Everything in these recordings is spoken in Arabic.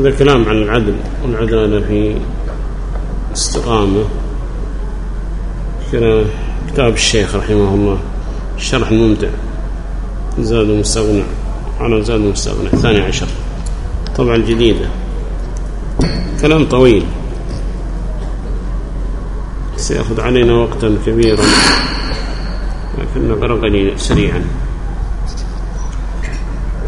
هذا كلام عن العدل والعدالة في استقامة. كتاب الشيخ رحمه الله الشرح الممتع زاد مستغنى على زاد مستغنى الثاني عشر. طبعا جديدة. كلام طويل. سيأخذ علينا وقتا كبيرا لكن قليلا سريعا.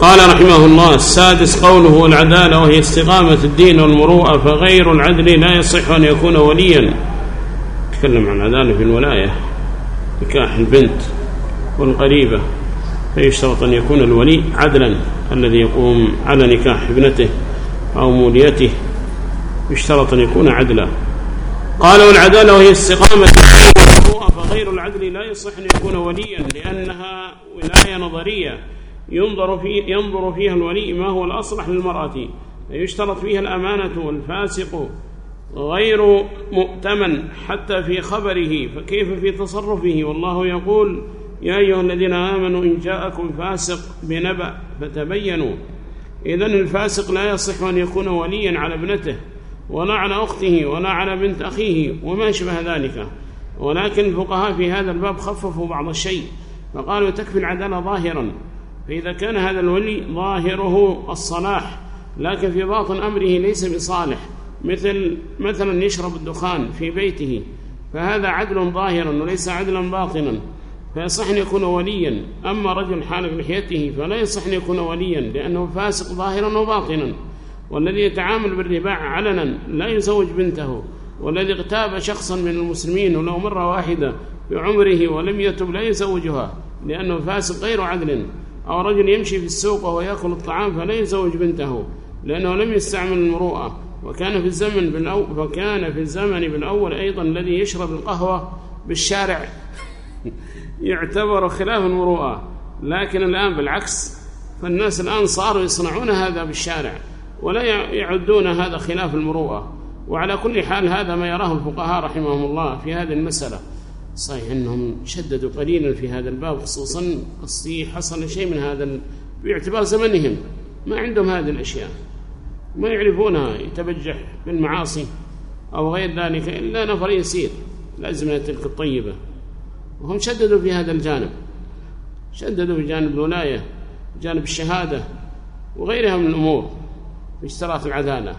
قال رحمه الله السادس قوله والعدالة وهي استقامة الدين والمروءة فغير العدل لا يصح أن يكون وليا. تكلم عن العدالة في الولاية نكاح البنت والقريبة فيشترط أن يكون الولي عدلا؟ الذي يقوم على نكاح ابنته أو موليته. يشترط أن يكون عدلا؟ قال والعدالة وهي استقامة الدين فغير العدل لا يصح أن يكون وليا لأنها ولاية نظرية. ينظر, في ينظر فيها الولي ما هو الأصلح للمرأة فيشترط فيها الأمانة والفاسق غير مؤتمن حتى في خبره فكيف في تصرفه؟ والله يقول يا أيها الذين آمنوا إن جاءكم فاسق بنبأ فتبينوا. إذن الفاسق لا يصح أن يكون وليا على ابنته ولا على أخته ولا على بنت أخيه وما شبه ذلك. ولكن الفقهاء في هذا الباب خففوا بعض الشيء فقالوا تكفي العدالة ظاهرا. فإذا كان هذا الولي ظاهره الصلاح لكن في باطن أمره ليس بصالح. مثل مثلا يشرب الدخان في بيته فهذا عدل ظاهرا وليس عدلا باطنا فيصح أن يكون وليا. أما رجل حالق لحيته فلا يصح أن يكون وليا لأنه فاسق ظاهرا وباطنا. والذي يتعامل بالرباع علنا لا يزوج بنته. والذي اغتاب شخصا من المسلمين ولو مرة واحدة في عمره ولم يتب لا يزوجها لأنه فاسق غير عدل. أو رجل يمشي في السوق وهو يأكل الطعام فلا يزوج بنته لأنه لم يستعمل المروءة. وكان في الزمن بالأول فكان في الزمن بالأول أيضا الذي يشرب القهوة بالشارع. يعتبر خلاف المروءة. لكن الآن بالعكس فالناس الآن صاروا يصنعون هذا بالشارع ولا يعدون هذا خلاف المروءة. وعلى كل حال هذا ما يراه الفقهاء رحمهم الله في هذه المسألة. صحيح أنهم شددوا قليلا في هذا الباب خصوصا الصي حصل شيء من هذا باعتبار زمنهم. ما عندهم هذه الأشياء. ما يعرفونها يتبجح بالمعاصي أو غير ذلك إلا نفر يسير الأزمنة تلك الطيبة. وهم شددوا في هذا الجانب. شددوا في جانب الولاية جانب الشهادة وغيرها من الأمور في اشتراط العدالة.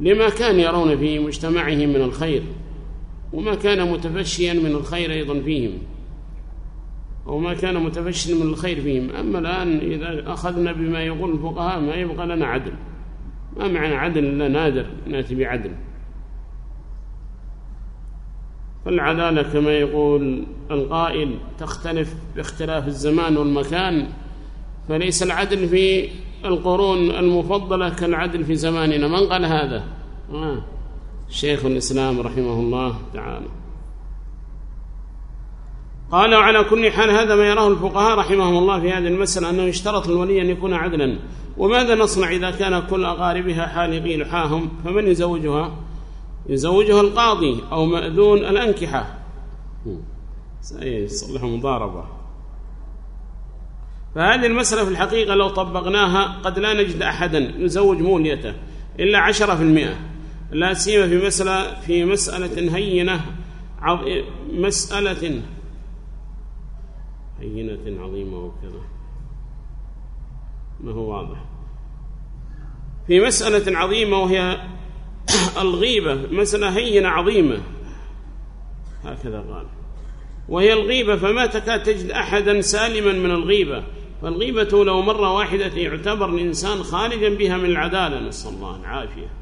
لما كان يرون في مجتمعهم من الخير وما كان متفشيا من الخير أيضا فيهم. وما كان متفشيا من الخير فيهم. أما الآن إذا أخذنا بما يقول الفقهاء ما يبقى لنا عدل. ما معنى عدل إلا نادر نأتي بعدل. فالعدالة كما يقول القائل تختلف باختلاف الزمان والمكان فليس العدل في القرون المفضلة كالعدل في زماننا. من قال هذا؟ آه. شيخ الإسلام رحمه الله تعالى. قال وعلى كل حال هذا ما يراه الفقهاء رحمهم الله في هذه المسألة أنه يشترط الولي أن يكون عدلا. وماذا نصنع إذا كان كل أقاربها حالقي لحاهم فمن يزوجها؟ يزوجها القاضي أو مأذون الأنكحة. سيصلح مضاربة. فهذه المسألة في الحقيقة لو طبقناها قد لا نجد أحدا يزوج موليته إلا عشرة في المئة. لا سيما في مسألة في مسألة هينة مسألة هينة عظيمة وكذا. ما هو واضح. في مسألة عظيمة وهي الغيبة مسألة هينة عظيمة. هكذا قال. وهي الغيبة فما تكاد تجد أحدا سالما من الغيبة. فالغيبة لو مرة واحدة يعتبر الإنسان خارجا بها من العدالة نسأل الله العافية.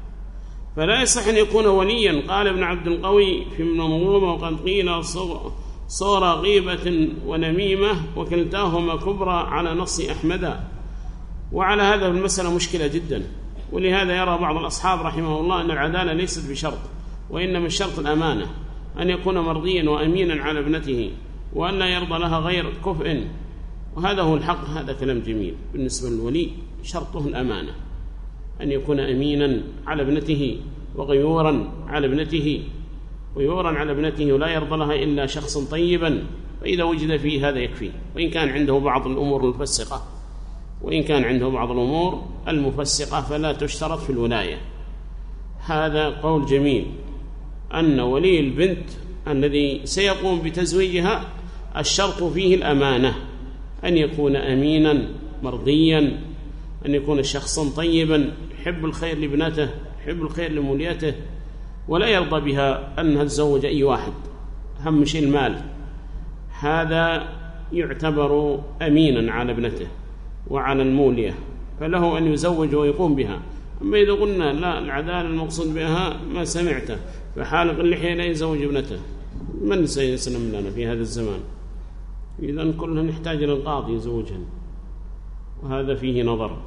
فلا يصح أن يكون وليا. قال ابن عبد القوي في المنظومة وقد قيل صور غيبة ونميمة وكلتاهما كبرى على نص أحمد. وعلى هذا المسألة مشكلة جدا. ولهذا يرى بعض الأصحاب رحمه الله أن العدالة ليست بشرط وإنما الشرط الأمانة أن يكون مرضيا وأمينا على ابنته وأن لا يرضى لها غير كفء. وهذا هو الحق هذا كلام جميل. بالنسبة للولي شرطه الأمانة. أن يكون أمينا على ابنته وغيورا على ابنته. غيورا على ابنته ولا يرضى لها إلا شخصا طيبا فإذا وجد فيه هذا يكفي. وإن كان عنده بعض الأمور المفسقة وإن كان عنده بعض الأمور المفسقة فلا تشترط في الولاية. هذا قول جميل. أن ولي البنت الذي سيقوم بتزويجها الشرط فيه الأمانة. أن يكون أمينا مرضيا أن يكون شخصا طيبا يحب الخير لابنته يحب الخير لموليته ولا يرضى بها أنها تزوج أي واحد. أهم شيء المال. هذا يعتبر أمينا على ابنته وعلى المولية فله أن يزوج ويقوم بها. أما إذا قلنا لا العدالة المقصود بها ما سمعته فحالق اللحية لا يزوج ابنته. من سيسلم لنا في هذا الزمان؟ إذا كلها نحتاج إلى القاضي يزوجها وهذا فيه نظر.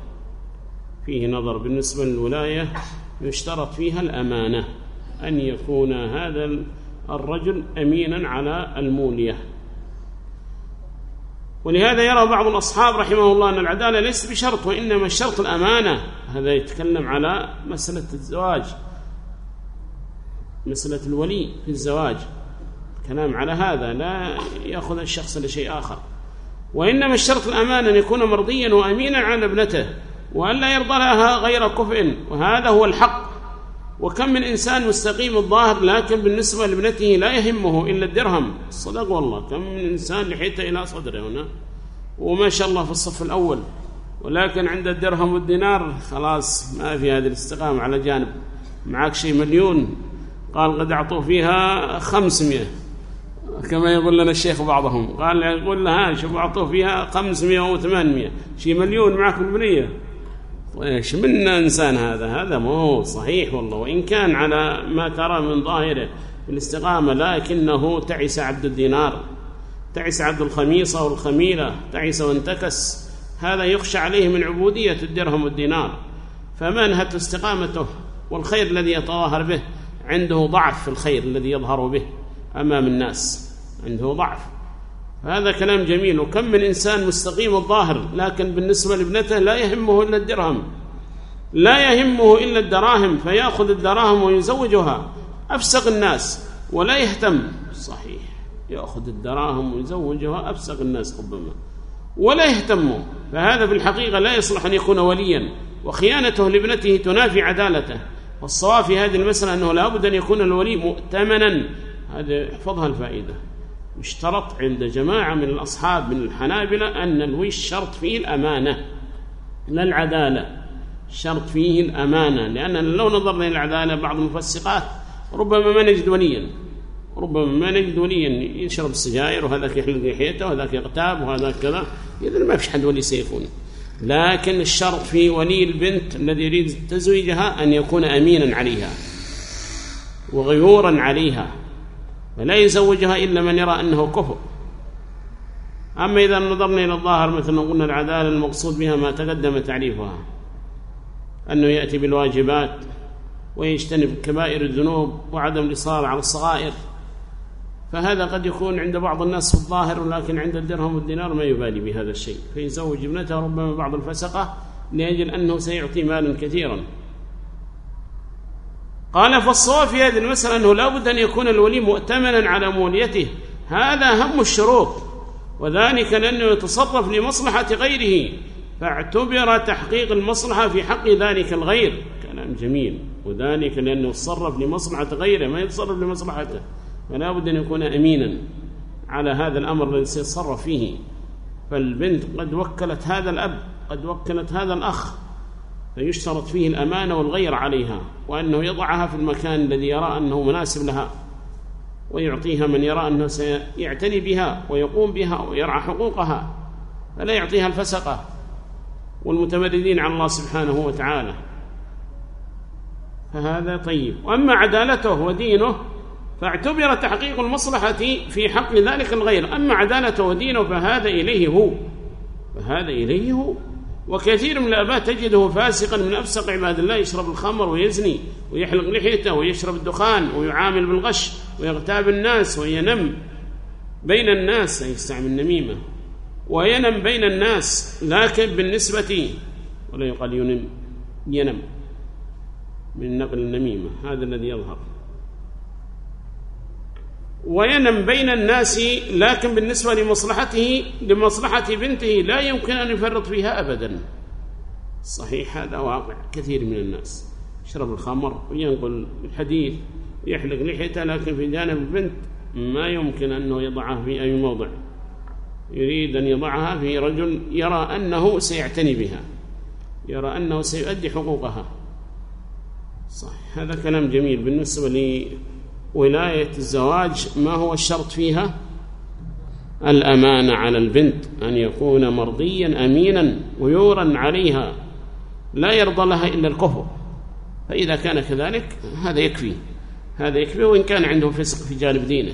فيه نظر بالنسبة للولاية يشترط فيها الأمانة أن يكون هذا الرجل أمينا على المولية. ولهذا يرى بعض الأصحاب رحمه الله أن العدالة ليست بشرط وإنما الشرط الأمانة. هذا يتكلم على مسألة الزواج مسألة الولي في الزواج. كلام على هذا لا يأخذ الشخص لشيء آخر. وإنما الشرط الأمان أن يكون مرضيا وأمينا على ابنته. وأن لا يرضى لها غير كفء وهذا هو الحق. وكم من إنسان مستقيم الظاهر لكن بالنسبة لابنته لا يهمه إلا الدرهم. صدق والله. كم من إنسان لحيته إلى صدره هنا. وما شاء الله في الصف الأول. ولكن عند الدرهم والدينار خلاص ما في هذه الاستقامة على جانب. معك شيء مليون؟ قال قد أعطوا فيها خمسمائة كما يقول لنا الشيخ بعضهم. قال يقول لها شوف أعطوا فيها خمسمائة أو ثمانمائة شيء مليون معك بالبنية إيش من إنسان هذا هذا مو صحيح والله. وإن كان على ما ترى من ظاهره في الاستقامة لكنه تعس عبد الدينار تعس عبد الخميصه والخميله تعس وانتكس. هذا يخشى عليه من عبودية الدرهم والدينار. فما انهت استقامته والخير الذي يتظاهر به عنده ضعف في الخير الذي يظهر به أمام الناس عنده ضعف. هذا كلام جميل. وكم من إنسان مستقيم الظاهر لكن بالنسبة لابنته لا يهمه إلا الدرهم. لا يهمه إلا الدراهم فيأخذ الدراهم ويزوجها. أفسق الناس ولا يهتم. صحيح. يأخذ الدراهم ويزوجها أفسق الناس ربما. ولا يهتم. فهذا في الحقيقة لا يصلح أن يكون وليا. وخيانته لابنته تنافي عدالته. والصواب في هذه المسألة أنه لا بد أن يكون الولي مؤتمنا. هذا احفظها الفائدة. يشترط عند جماعة من الأصحاب من الحنابلة أن الوش شرط فيه الأمانة لا العدالة. شرط فيه الأمانة لأن لو نظرنا إلى العدالة بعض المفسقات ربما ما نجد وليا. ربما ما نجد وليا. يشرب السجاير وهذاك يحلق لحيته وهذاك يغتاب وهذاك كذا. إذا ما فيش حد ولي سيكون لكن الشرط في ولي البنت الذي يريد تزويجها أن يكون أمينا عليها وغيورا عليها. فلا يزوجها إلا من يرى أنه كفر. أما إذا نظرنا إلى الظاهر مثل قلنا العدالة المقصود بها ما تقدم تعريفها أنه يأتي بالواجبات ويجتنب كبائر الذنوب وعدم الإصرار على الصغائر. فهذا قد يكون عند بعض الناس في الظاهر ولكن عند الدرهم والدينار ما يبالي بهذا الشيء. فيزوج ابنته ربما بعض الفسقة لأجل أنه سيعطي مالا كثيرا. قال فالصواب في هذه المسألة أنه لا بد أن يكون الولي مؤتمنا على موليته. هذا أهم الشروط وذلك لأنه يتصرف لمصلحة غيره. فاعتبر تحقيق المصلحة في حق ذلك الغير. كلام جميل. وذلك لأنه يتصرف لمصلحة غيره ما يتصرف لمصلحته. فلا بد أن يكون أمينا على هذا الأمر الذي سيتصرف فيه. فالبنت قد وكلت هذا الأب قد وكلت هذا الأخ. فيشترط فيه الأمانة والغير عليها وأنه يضعها في المكان الذي يرى أنه مناسب لها ويعطيها من يرى أنه سيعتني بها ويقوم بها ويرعى حقوقها فلا يعطيها الفسقة والمتمردين على الله سبحانه وتعالى. فهذا طيب. وأما عدالته ودينه فاعتبر تحقيق المصلحة في حق ذلك الغير. أما عدالته ودينه فهذا إليه هو فهذا إليه هو. وكثير من الآباء تجده فاسقا من أفسق عباد الله يشرب الخمر ويزني ويحلق لحيته ويشرب الدخان ويعامل بالغش ويغتاب الناس وينم بين الناس يستعمل النميمة. وينم بين الناس لكن بالنسبة ولا يقال ينم ينم من نقل النميمة هذا الذي يظهر. وينم بين الناس لكن بالنسبة لمصلحته لمصلحة بنته لا يمكن أن يفرط فيها أبدا. صحيح هذا واقع كثير من الناس. يشرب الخمر وينقل الحديث يحلق لحيته لكن في جانب البنت ما يمكن أنه يضعها في أي موضع. يريد أن يضعها في رجل يرى أنه سيعتني بها يرى أنه سيؤدي حقوقها. صح هذا كلام جميل. بالنسبة لولاية الزواج ما هو الشرط فيها؟ الأمانة على البنت أن يكون مرضيا أمينا ويورا عليها. لا يرضى لها إلا الكفر. فإذا كان كذلك هذا يكفي. هذا يكفي وإن كان عنده فسق في جانب دينه.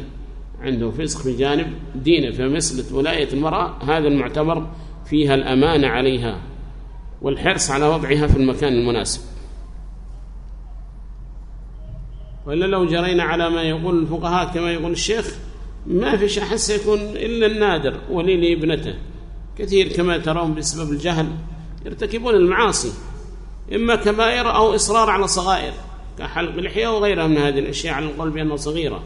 عنده فسق في جانب دينه فمثلة ولاية المرأة هذا المعتبر فيها الأمانة عليها والحرص على وضعها في المكان المناسب. وإلا لو جرينا على ما يقول الفقهاء كما يقول الشيخ ما في شيء حس يكون إلا النادر ولي لابنته كثير كما ترون بسبب الجهل يرتكبون المعاصي إما كبائر أو إصرار على صغائر كحلق اللحية وغيرها من هذه الأشياء على القول بأنها صغيرة.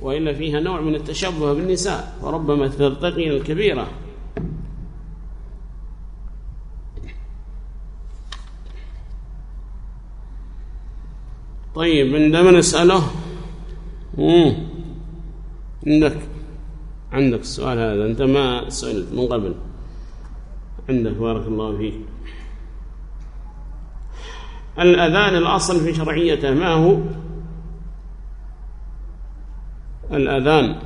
وإلا فيها نوع من التشبه بالنساء وربما ترتقي الكبيرة. طيب عندما نسأله عندك عندك السؤال هذا أنت ما سئلت من قبل. عندك بارك الله فيك. الأذان الأصل في شرعيته ما هو؟ الأذان.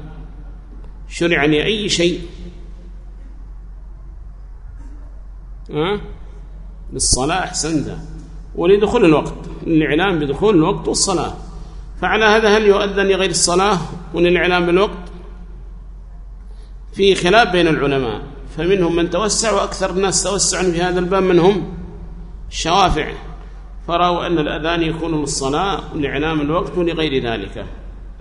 شرع لأي شيء. أه؟ للصلاة أحسنت. ولدخول الوقت. الإعلام بدخول الوقت والصلاة. فعلى هذا هل يؤذن لغير الصلاة وللإعلام بالوقت؟ في خلاف بين العلماء. فمنهم من توسع وأكثر الناس توسعا في هذا الباب منهم الشوافع فرأوا أن الأذان يكون للصلاة ولإعلام الوقت ولغير ذلك.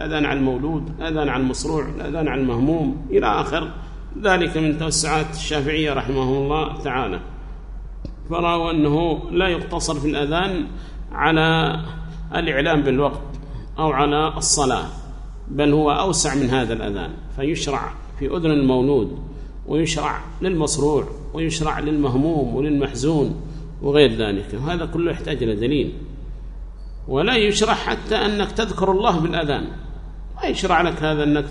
أذان عن المولود أذان عن المصروع أذان عن المهموم إلى آخر. ذلك من توسعات الشافعية رحمه الله تعالى. فرأوا أنه لا يقتصر في الأذان على الإعلام بالوقت أو على الصلاة بل هو أوسع من هذا الأذان فيشرع في أذن المولود ويشرع للمصروع ويشرع للمهموم وللمحزون وغير ذلك. وهذا كله يحتاج إلى دليل. ولا يشرع حتى أنك تذكر الله بالأذان. ما يشرع لك هذا أنك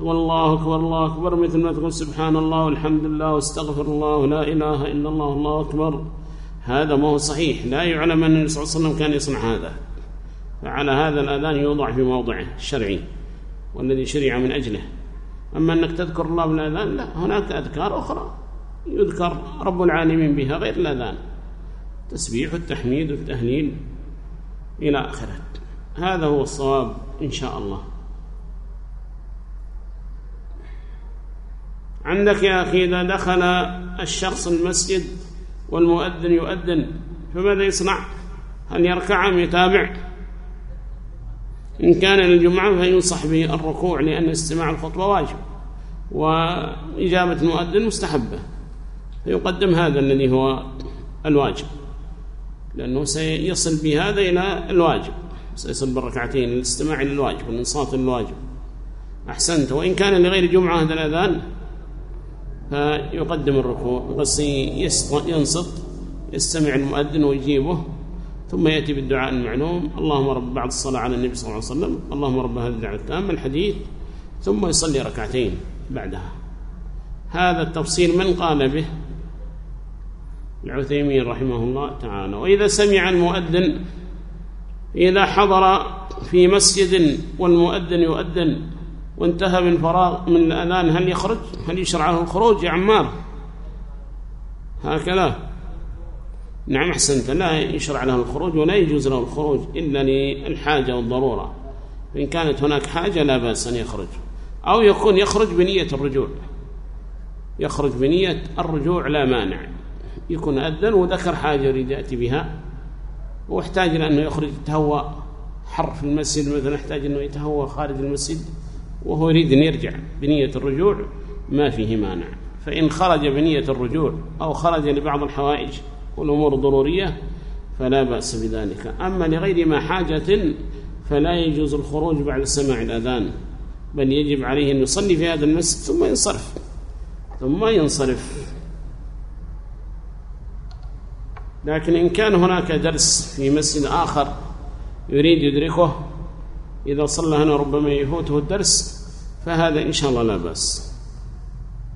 والله أكبر الله أكبر مثل ما تقول سبحان الله والحمد لله واستغفر الله لا إله إلا الله الله أكبر. هذا ما هو صحيح. لا يعلم أن النبي صلى الله عليه وسلم كان يصنع هذا. فعلى هذا الأذان يوضع في موضعه الشرعي والذي شرع من أجله. أما أنك تذكر الله بالأذان لا هناك أذكار أخرى يذكر رب العالمين بها غير الأذان. تسبيح والتحميد والتهليل إلى آخره. هذا هو الصواب إن شاء الله. عندك يا أخي إذا دخل الشخص المسجد والمؤذن يؤذن فماذا يصنع؟ هل يركع أم يتابع؟ إن كان للجمعة فينصح بالركوع لأن استماع الخطبة واجب. وإجابة المؤذن مستحبة. فيقدم هذا الذي هو الواجب. لأنه سيصل بهذا إلى الواجب. سيصل بالركعتين الاستماع إلى الواجب والانصات للواجب. أحسنت. وإن كان لغير جمعة هذا الأذان فيقدم الركوع. بس ينصت يستمع المؤذن ويجيبه ثم يأتي بالدعاء المعلوم. اللهم رب بعد الصلاة على النبي صلى الله عليه وسلم. اللهم رب هذه الدعوة التامة الحديث ثم يصلي ركعتين بعدها. هذا التفصيل من قال به؟ العثيمين رحمه الله تعالى. وإذا سمع المؤذن إذا حضر في مسجد والمؤذن يؤذن وانتهى من فراغ من الأذان هل يخرج؟ هل يشرع له الخروج يا عمار؟ هكذا. نعم أحسنت. لا يشرع له الخروج ولا يجوز له الخروج إلا للحاجة والضرورة. إن كانت هناك حاجة لا بأس أن يخرج. أو يكون يخرج بنية الرجوع. يخرج بنية الرجوع لا مانع. يكون أذن وذكر حاجة يريد يأتي بها. وأحتاج إلى أنه يخرج يتهوى حر في المسجد مثلا يحتاج أنه يتهوى خارج المسجد. وهو يريد أن يرجع بنية الرجوع ما فيه مانع. فإن خرج بنية الرجوع أو خرج لبعض الحوائج والأمور الضرورية فلا بأس بذلك. أما لغير ما حاجة فلا يجوز الخروج بعد سماع الأذان بل يجب عليه أن يصلي في هذا المسجد ثم ينصرف ثم ينصرف. لكن إن كان هناك درس في مسجد آخر يريد يدركه إذا صلى هنا ربما يفوته الدرس فهذا إن شاء الله لا بأس.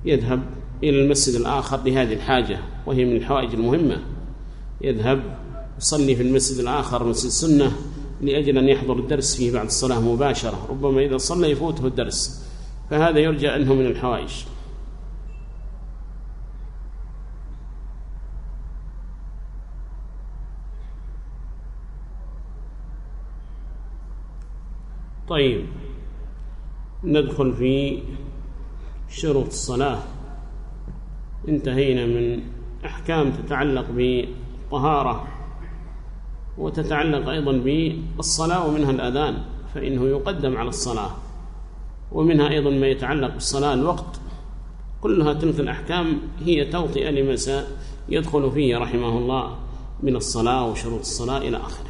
يذهب إلى المسجد الآخر لهذه الحاجة وهي من الحوائج المهمة. يذهب يصلي في المسجد الآخر مسجد السنة لأجل أن يحضر الدرس فيه بعد الصلاة مباشرة ربما إذا صلى يفوته الدرس. فهذا يرجى أنه من الحوائج. طيب. ندخل في شروط الصلاة. انتهينا من أحكام تتعلق بالطهارة وتتعلق أيضا بالصلاة ومنها الأذان فإنه يقدم على الصلاة. ومنها أيضا ما يتعلق بالصلاة الوقت. كلها تلك الأحكام هي توطئة لما سيدخل فيه رحمه الله من الصلاة وشروط الصلاة إلى آخره.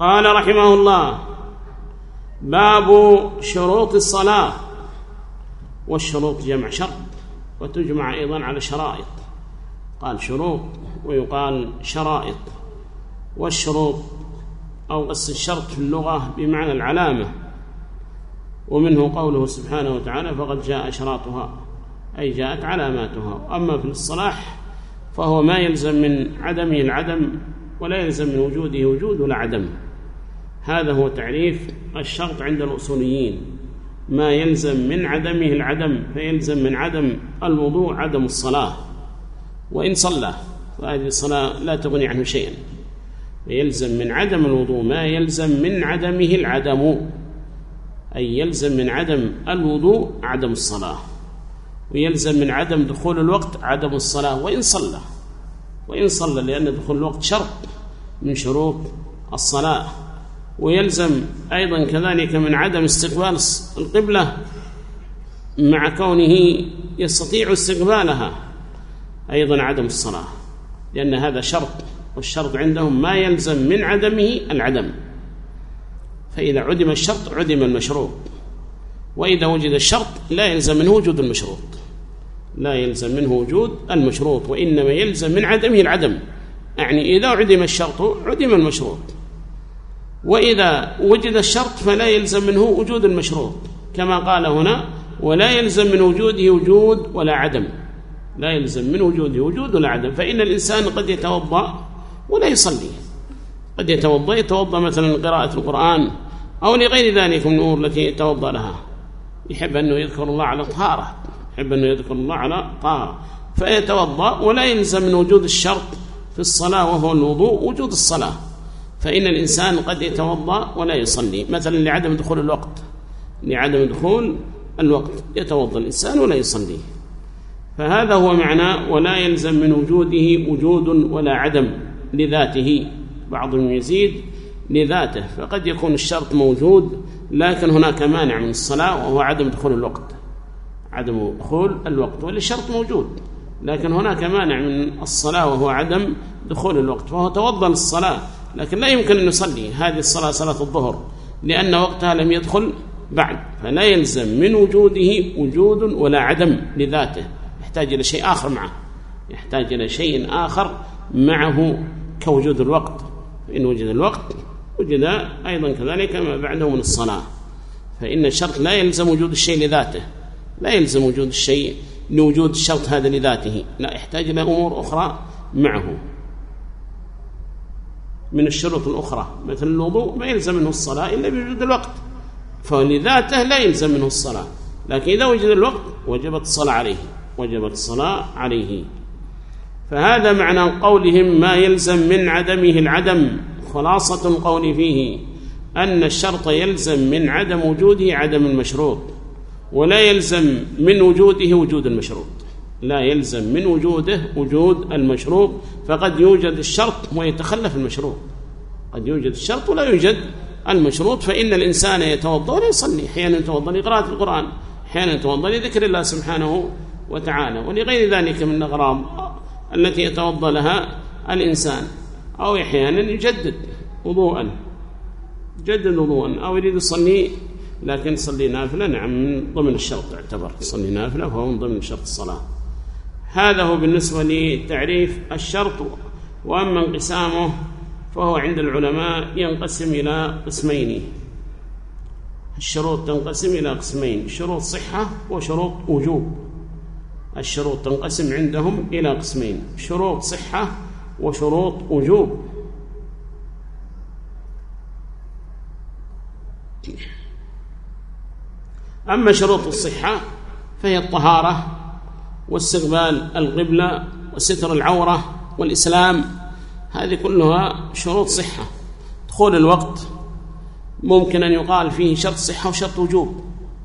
قال رحمه الله باب شروط الصلاة والشروط جمع شرط وتجمع أيضا على شرائط. قال شروط ويقال شرائط. والشروط أو قص الشرط في اللغة بمعنى العلامة ومنه قوله سبحانه وتعالى فقد جاء شراطها أي جاءت علاماتها. أما في الصلاح فهو ما يلزم من عدمه العدم ولا يلزم من وجوده وجود ولا عدم هذا هو تعريف الشرط عند الأصوليين. ما يلزم من عدمه العدم فيلزم من عدم الوضوء عدم الصلاة. وإن صلى وهذه الصلاة لا تغني عنه شيئا. يلزم من عدم الوضوء ما يلزم من عدمه العدم. أي يلزم من عدم الوضوء عدم الصلاة. ويلزم من عدم دخول الوقت عدم الصلاة. وإن صلى وإن صلى لأن دخول الوقت شرط من شروط الصلاة. ويلزم أيضا كذلك من عدم استقبال القبلة مع كونه يستطيع استقبالها أيضا عدم الصلاة لأن هذا شرط والشرط عندهم ما يلزم من عدمه العدم. فإذا عدم الشرط عدم المشروط وإذا وجد الشرط لا يلزم منه وجود المشروط لا يلزم منه وجود المشروط وإنما يلزم من عدمه العدم يعني إذا عدم الشرط عدم المشروط. وإذا وجد الشرط فلا يلزم منه وجود المشروط كما قال هنا ولا يلزم من وجوده وجود ولا عدم. لا يلزم من وجوده وجود ولا عدم فإن الإنسان قد يتوضأ ولا يصلي. قد يتوضأ يتوضأ مثلا قراءة القرآن أو لغير ذلك من الأمور التي يتوضأ لها. يحب أنه يذكر الله على طهارة يحب أنه يذكر الله على طهارة. فيتوضأ ولا يلزم من وجود الشرط في الصلاة وهو الوضوء وجود الصلاة. فإن الإنسان قد يتوضأ ولا يصلي مثلا لعدم دخول الوقت. لعدم دخول الوقت يتوضأ الإنسان ولا يصلي. فهذا هو معنى ولا يلزم من وجوده وجود ولا عدم لذاته. بعضهم يزيد لذاته فقد يكون الشرط موجود لكن هناك مانع من الصلاة وهو عدم دخول الوقت. عدم دخول الوقت والشرط موجود. لكن هناك مانع من الصلاة وهو عدم دخول الوقت فهو توضأ للصلاة. لكن لا يمكن أن يصلي هذه الصلاة صلاة الظهر لأن وقتها لم يدخل بعد فلا يلزم من وجوده وجود ولا عدم لذاته يحتاج إلى شيء آخر معه يحتاج إلى شيء آخر معه كوجود الوقت فإن وجد الوقت وجد أيضا كذلك ما بعده من الصلاة فإن الشرط لا يلزم وجود الشيء لذاته لا يلزم وجود الشيء لوجود الشرط هذا لذاته لا يحتاج إلى أمور أخرى معه. من الشروط الأخرى. مثل الوضوء ما يلزم منه الصلاة إلا بوجود الوقت. فلذاته لا يلزم منه الصلاة. لكن إذا وجد الوقت وجبت الصلاة عليه. وجبت الصلاة عليه. فهذا معنى قولهم ما يلزم من عدمه العدم. خلاصة القول فيه. أن الشرط يلزم من عدم وجوده عدم المشروط. ولا يلزم من وجوده وجود المشروط. لا يلزم من وجوده وجود المشروط فقد يوجد الشرط ويتخلف المشروط قد يوجد الشرط ولا يوجد المشروط فإن الإنسان يتوضأ ولا يصلي أحيانا يتوضأ لقراءة القرآن أحيانا يتوضأ لذكر الله سبحانه وتعالى. ولغير ذلك من الأغراض التي يتوضأ لها الإنسان. أو أحيانا يجدد وضوءا. جدد وضوءا. أو يريد يصلي لكن يصلي نافلة. نعم من ضمن الشرط تعتبر يصلي نافلة فهو من ضمن شرط الصلاة. هذا هو بالنسبة لتعريف الشرط وأما انقسامه فهو عند العلماء ينقسم إلى قسمين. الشروط تنقسم إلى قسمين شروط صحة وشروط وجوب. الشروط تنقسم عندهم إلى قسمين شروط صحة وشروط وجوب. أما شروط الصحة فهي الطهارة واستقبال القبلة وستر العورة والإسلام هذه كلها شروط صحة. دخول الوقت ممكن أن يقال فيه شرط صحة وشرط وجوب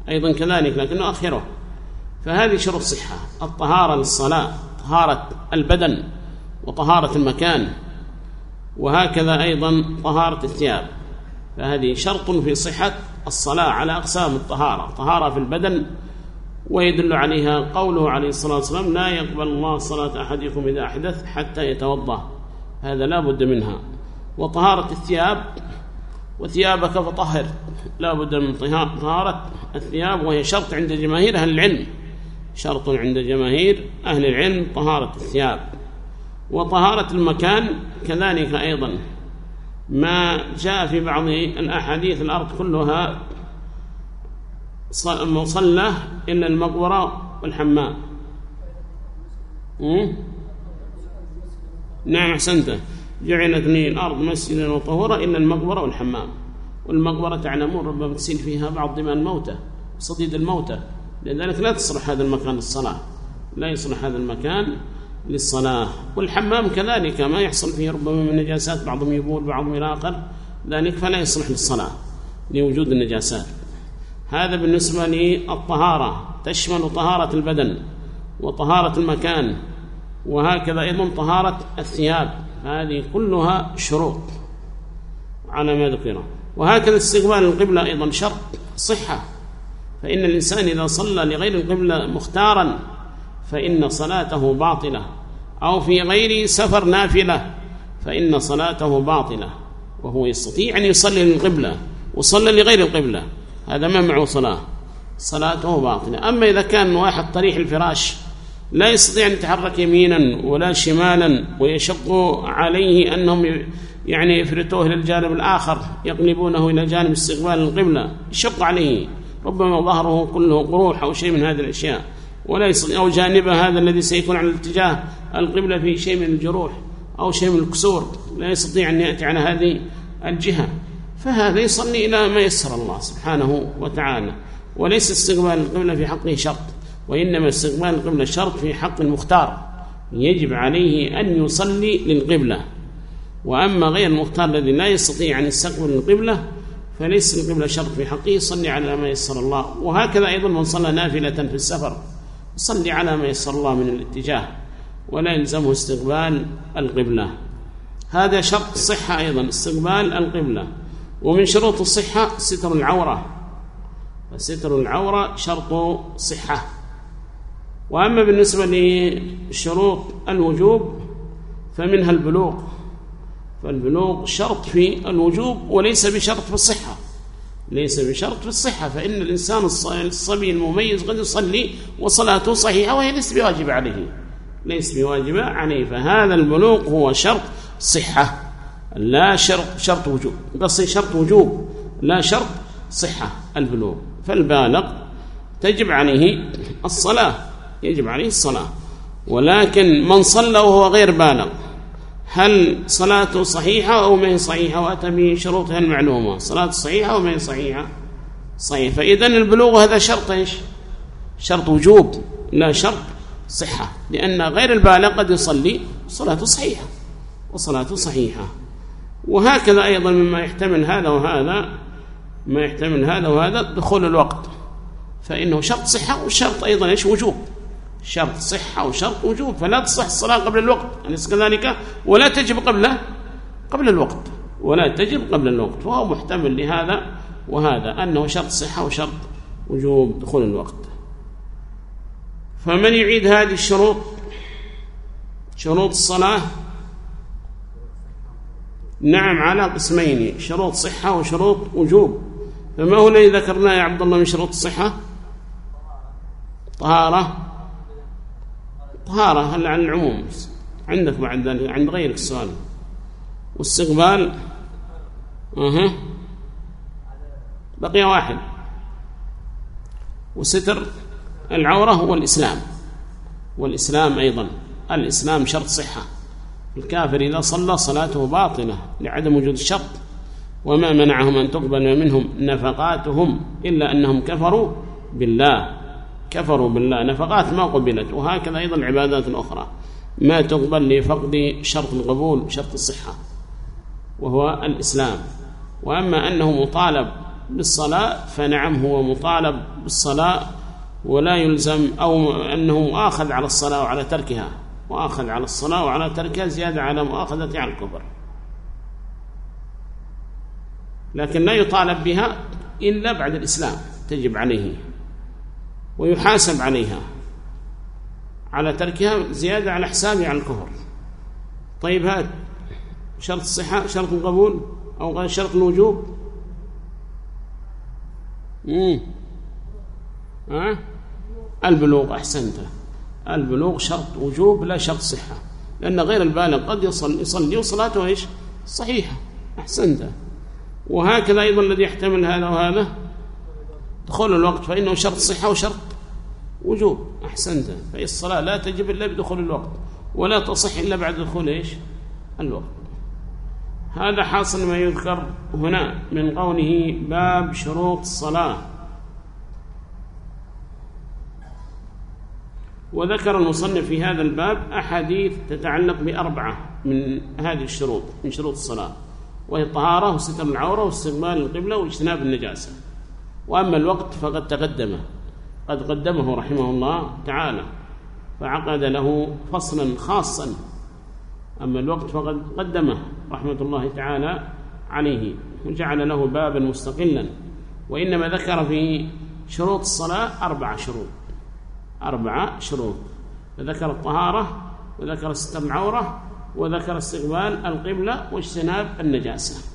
أيضا كذلك لكنه أخره. فهذه شروط صحة الطهارة للصلاة طهارة البدن وطهارة المكان وهكذا أيضا طهارة الثياب. فهذه شرط في صحة الصلاة على أقسام الطهارة طهارة في البدن ويدل عليها قوله عليه الصلاة والسلام لا يقبل الله صلاة أحدكم إذا أحدث حتى يتوضأ. هذا لا بد منها. وطهارة الثياب وثيابك فطهر لا بد من طهارة الثياب وهي شرط عند جماهير أهل العلم. شرط عند جماهير أهل العلم طهارة الثياب. وطهارة المكان كذلك أيضا. ما جاء في بعض الأحاديث الأرض كلها مصلى إلا المقبرة والحمام. نعم أحسنت. جعلت لي الأرض مسجدا وطهورا إلا المقبرة والحمام. والمقبرة تعلمون ربما تصير فيها بعض دماء الموتى صديد الموتى. لذلك لا تصلح هذا المكان للصلاة. لا يصلح هذا المكان للصلاة. والحمام كذلك ما يحصل فيه ربما من النجاسات بعضهم يبول بعضهم إلى آخر. ذلك فلا يصلح للصلاة لوجود النجاسات. هذا بالنسبة للطهارة تشمل طهارة البدن وطهارة المكان وهكذا أيضا طهارة الثياب. هذه كلها شروط على ما ذكر. وهكذا استقبال القبلة أيضا شرط صحة. فإن الإنسان إذا صلى لغير القبلة مختارا فإن صلاته باطلة. أو في غير سفر نافلة فإن صلاته باطلة. وهو يستطيع أن يصلي للقبلة وصلى لغير القبلة. هذا ما معه صلاة صلاته باطلة أما إذا كان واحد طريح الفراش لا يستطيع أن يتحرك يمينا ولا شمالا ويشق عليه أنهم يعني يفرتوه للجانب الآخر يقلبونه إلى جانب استقبال القبلة يشق عليه. ربما ظهره كله قروح أو شيء من هذه الأشياء. ولا يستطيع أو جانبه هذا الذي سيكون على الاتجاه القبلة في شيء من الجروح أو شيء من الكسور. لا يستطيع أن يأتي على هذه الجهة. فهذا يصلي إلى ما يسر الله سبحانه وتعالى وليس استقبال القبلة في حقه شرط وإنما استقبال القبلة شرط في حق المختار يجب عليه أن يصلي للقبلة. وأما غير المختار الذي لا يستطيع أن يستقبل القبلة فليس القبلة شرط في حقه يصلي على ما يسر الله. وهكذا أيضا من صلى نافلة في السفر يصلي على ما يسر الله من الاتجاه ولا يلزمه استقبال القبلة. هذا شرط الصحة أيضا استقبال القبلة. ومن شروط الصحة ستر العورة. ستر العورة شرط صحة. وأما بالنسبة لشروط الوجوب فمنها البلوغ. فالبلوغ شرط في الوجوب وليس بشرط في الصحة. ليس بشرط في الصحة فإن الإنسان الصبي المميز قد يصلي وصلاته صحيحة وهي ليست بواجبة عليه. ليس بواجبة عليه فهذا البلوغ هو شرط صحة. لا شرط شرط وجوب. قصدي شرط وجوب لا شرط صحة البلوغ. فالبالغ تجب عليه الصلاة يجب عليه الصلاة. ولكن من صلى وهو غير بالغ هل صلاته صحيحة أو ما هي صحيحة؟ وأتى بشروطها المعلومة صلاة صحيحة أو ما هي صحيحة؟ صحيح. فإذا البلوغ هذا شرط إيش؟ شرط وجوب لا شرط صحة. لأن غير البالغ قد يصلي صلاته صحيحة وصلاته صحيحة. وهكذا أيضا مما يحتمل هذا وهذا ما يحتمل هذا وهذا دخول الوقت. فإنه شرط صحة والشرط أيضا إيش؟ وجوب. شرط صحة وشرط وجوب. فلا تصح الصلاة قبل الوقت. أليس كذلك؟ ولا تجب قبله قبل الوقت. ولا تجب قبل الوقت. وهو محتمل لهذا وهذا أنه شرط صحة وشرط وجوب دخول الوقت. فمن يعيد هذه الشروط شروط الصلاة نعم على قسمين شروط صحة وشروط وجوب. فما هو الذي ذكرناه يا عبد الله من شروط الصحة طهارة. طهارة هل عن العموم؟ عندك بعد ذلك عند غيرك السؤال. واستقبال أه. بقي واحد. وستر العورة هو الإسلام والإسلام أيضا. الإسلام شرط صحة. الكافر إذا صلى صلاته باطلة لعدم وجود الشرط وما منعهم أن تقبل منهم نفقاتهم إلا أنهم كفروا بالله. كفروا بالله نفقات ما قبلت. وهكذا أيضا العبادات الأخرى ما تقبل لفقد شرط القبول شرط الصحة وهو الإسلام. وأما أنه مطالب بالصلاة فنعم هو مطالب بالصلاة ولا يلزم أو أنه مؤاخذ على الصلاة وعلى تركها. مؤاخذ على الصلاة وعلى تركها زيادة على مؤاخذة على الكفر لكن لا يطالب بها إلا بعد الإسلام تجب عليه ويحاسب عليها. على تركها زيادة على حسابه على الكفر. طيب هذا شرط الصحة شرط القبول أو شرط الوجوب؟ ها؟ البلوغ أحسنت. البلوغ شرط وجوب لا شرط صحة. لأن غير البالغ قد يصلي, يصلي وصلاته إيش؟ صحيحة أحسنت وهكذا أيضا الذي يحتمل هذا وهذا دخول الوقت فإنه شرط صحة وشرط وجوب أحسنت فإن الصلاة لا تجب إلا بدخول الوقت ولا تصح إلا بعد دخول إيش؟ الوقت. هذا حاصل ما يذكر هنا من قوله باب شروط الصلاة. وذكر المصنف في هذا الباب أحاديث تتعلق بأربعة من هذه الشروط من شروط الصلاة وهي الطهارة وستر العورة واستقبال القبلة واجتناب النجاسة. وأما الوقت فقد تقدم قد قدمه رحمه الله تعالى فعقد له فصلا خاصا. أما الوقت فقد قدمه رحمة الله تعالى عليه وجعل له بابا مستقلا. وإنما ذكر في شروط الصلاة أربع شروط. أربع شروط فذكر الطهارة وذكر ستر العورة وذكر استقبال القبلة واجتناب النجاسة.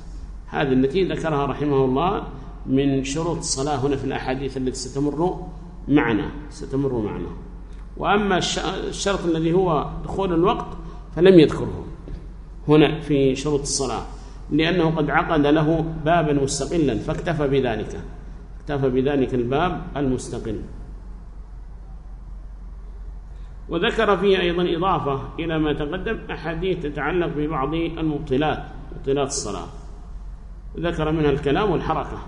هذه التي ذكرها رحمه الله من شروط الصلاة هنا في الأحاديث التي ستمر معنا ستمر معنا. وأما الشرط الذي هو دخول الوقت فلم يذكره هنا في شروط الصلاة لأنه قد عقد له بابا مستقلا فاكتفى بذلك. اكتفى بذلك الباب المستقل. وذكر فيه أيضا إضافة إلى ما تقدم أحاديث تتعلق ببعض المبطلات مبطلات الصلاة. ذكر منها الكلام والحركة.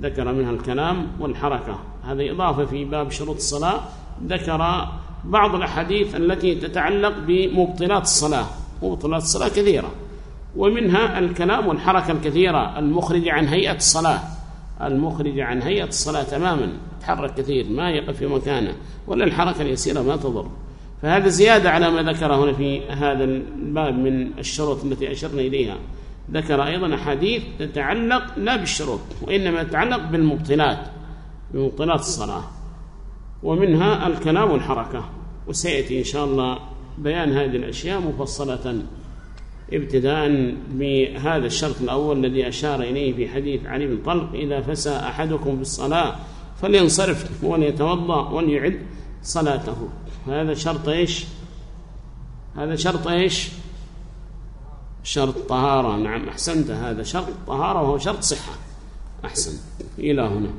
ذكر منها الكلام والحركة. هذه إضافة في باب شروط الصلاة. ذكر بعض الأحاديث التي تتعلق بمبطلات الصلاة. مبطلات الصلاة كثيرة. ومنها الكلام والحركة الكثيرة. المخرجة عن هيئة الصلاة. المخرجة عن هيئة الصلاة تماما. تحرك كثير ما يقف في مكانه ولا الحركة اليسيرة ما تضر. فهذا زيادة على ما ذكر هنا في هذا الباب من الشروط التي أشرنا إليها. ذكر أيضا أحاديث تتعلق لا بالشروط وإنما تتعلق بالمبطلات بمبطلات الصلاة. ومنها الكلام والحركة. وسيأتي إن شاء الله بيان هذه الأشياء مفصلة ابتداء بهذا الشرط الأول الذي أشار إليه في حديث علي بن طلق إذا فسى أحدكم بالصلاة فلينصرف وليتوضأ وليعد صلاته. هذا شرط إيش؟ هذا شرط إيش؟ شرط طهارة. نعم أحسنت. هذا شرط طهارة وهو شرط صحة. أحسن. إلى هنا.